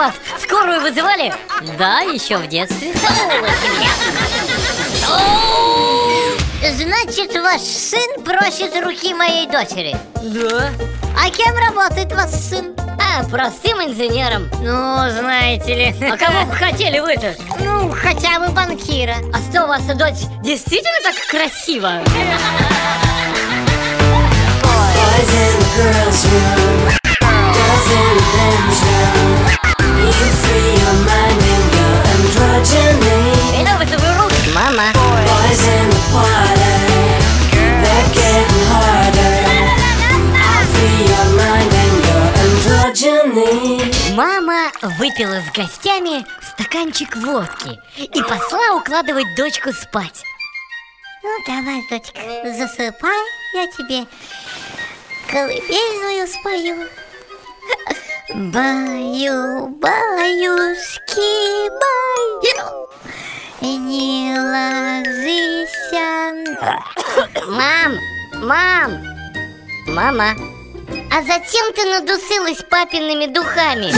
вас скорую вызывали? Да, еще в детстве Значит, ваш сын просит руки моей дочери Да А кем работает ваш сын? А, простым инженером Ну, знаете ли А кого бы хотели вы-то? Ну, хотя бы банкира А что, ваша дочь действительно так красива? Boys the girls' Мама выпила с гостями стаканчик водки И пошла укладывать дочку спать. Ну, давай, дочка, засыпай, я тебе колыбельную спою. Баю, баюшки, баю И не ложися Мам, мам, мама А зачем ты надусилась папиными духами?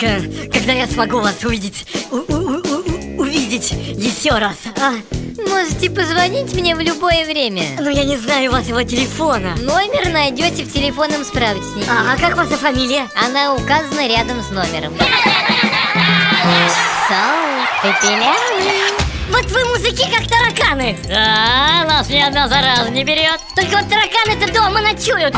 Девушка, когда я смогу вас увидеть, у- у- у- увидеть еще раз, а? Можете позвонить мне в любое время. Ну я не знаю вашего телефона. Номер найдете в телефонном справочнике. А, а как ваша фамилия? Она указана рядом с номером. Пепелявый Вот вы мужики как тараканы! Да, нас ни одна зараза не берет. Только вот тараканы-то дома ночуют